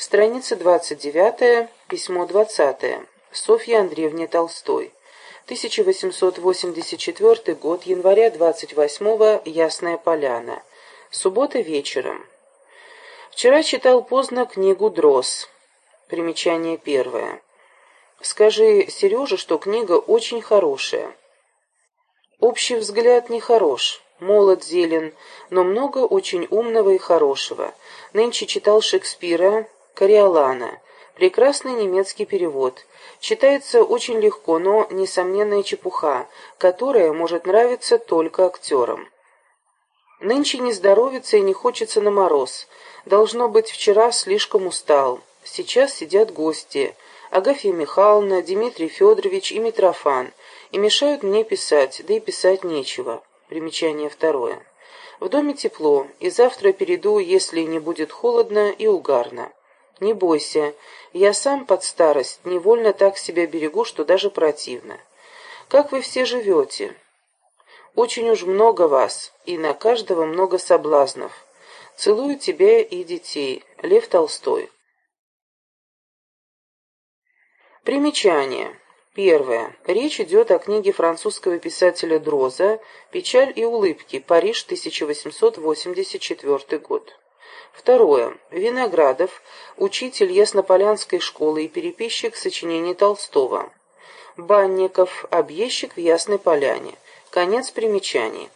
Страница 29, письмо 20. Софье Андреевне Толстой. 1884 год, января 28 Ясная Поляна. Суббота вечером. Вчера читал поздно книгу «Дрозд». Примечание первое. Скажи Сереже, что книга очень хорошая. Общий взгляд нехорош, молод зелен, но много очень умного и хорошего. Нынче читал Шекспира, Кориолана. Прекрасный немецкий перевод. Читается очень легко, но несомненная чепуха, которая может нравиться только актерам. Нынче не здоровится и не хочется на мороз. Должно быть, вчера слишком устал. Сейчас сидят гости. Агафья Михайловна, Дмитрий Федорович и Митрофан. И мешают мне писать, да и писать нечего. Примечание второе. В доме тепло, и завтра перейду, если не будет холодно и угарно. Не бойся, я сам под старость невольно так себя берегу, что даже противно. Как вы все живете? Очень уж много вас, и на каждого много соблазнов. Целую тебя и детей. Лев Толстой. Примечание. Первое. Речь идет о книге французского писателя Дроза «Печаль и улыбки. Париж, 1884 год». Второе. Виноградов, учитель Яснополянской школы и переписчик сочинений Толстого. Банников, объездчик в Ясной Поляне. Конец примечаний.